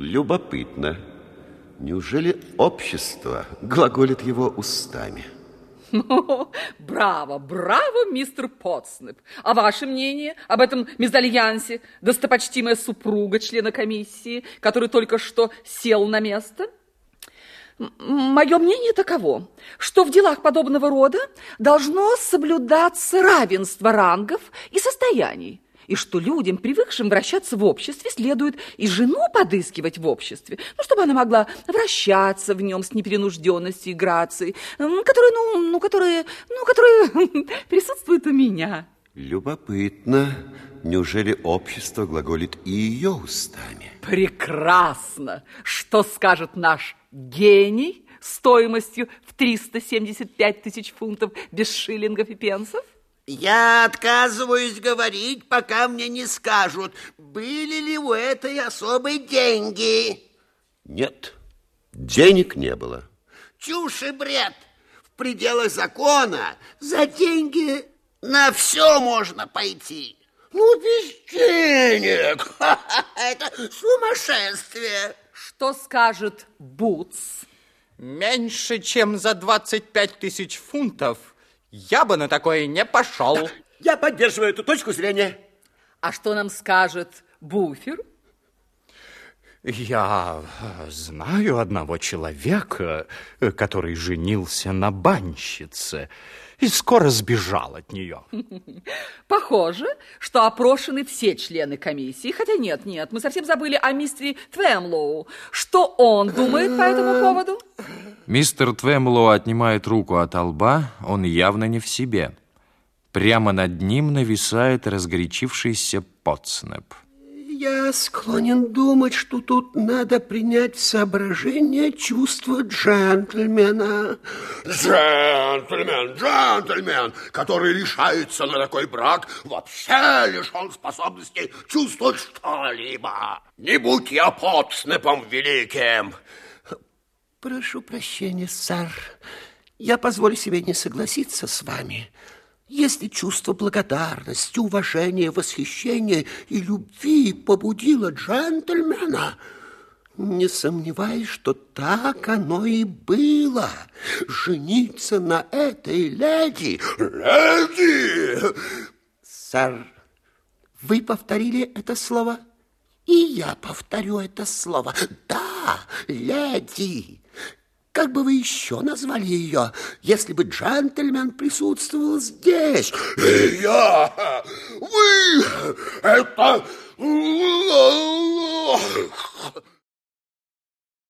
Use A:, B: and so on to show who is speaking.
A: Любопытно. Неужели общество глаголит его устами?
B: браво, браво, мистер Потснеп. А ваше мнение об этом мезальянсе, достопочтимая супруга члена комиссии, который только что сел на место? Мое мнение таково, что в делах подобного рода должно соблюдаться равенство рангов и состояний и что людям, привыкшим вращаться в обществе, следует и жену подыскивать в обществе, ну, чтобы она могла вращаться в нем с неперенужденностью и грацией, которые, ну, ну, которые, ну, которые присутствуют у меня.
A: Любопытно. Неужели общество глаголит и ее устами?
B: Прекрасно! Что скажет наш гений стоимостью в 375 тысяч фунтов без шиллингов и пенсов?
C: Я отказываюсь говорить, пока мне не скажут, были ли у этой особой деньги.
A: Нет, денег не было.
C: Чушь и бред. В пределах закона за деньги на все можно пойти. Ну, без денег. Это сумасшествие.
B: Что скажет Бутс?
D: Меньше, чем за 25 тысяч фунтов я бы на такое не пошел. Да,
C: я поддерживаю эту точку зрения.
B: А что нам скажет Буфер?
D: Я знаю одного человека, который женился на банщице и скоро сбежал от нее.
B: Похоже, что опрошены все члены комиссии. Хотя нет, нет, мы совсем забыли о мистере Твемлоу. Что он думает по этому поводу?
E: Мистер Твемлоу отнимает руку от лба, он явно не в себе. Прямо над ним нависает разгорячившийся Потснеп.
C: Я склонен думать, что тут надо принять в соображение чувство джентльмена.
F: Джентльмен, джентльмен, который решается на такой брак, вообще лишен способности чувствовать что-либо. Не будь я подснепом великим.
C: Прошу прощения, сэр. Я позволю себе не согласиться с вами. Если чувство благодарности, уважения, восхищения и любви побудило джентльмена, не сомневаюсь, что так оно и было. Жениться на этой леди...
F: Леди!
C: Сэр, вы повторили это слово, и я повторю это слово. Да, леди. Как бы вы еще назвали ее, если бы джентльмен присутствовал здесь?
F: Я! Вы! Это...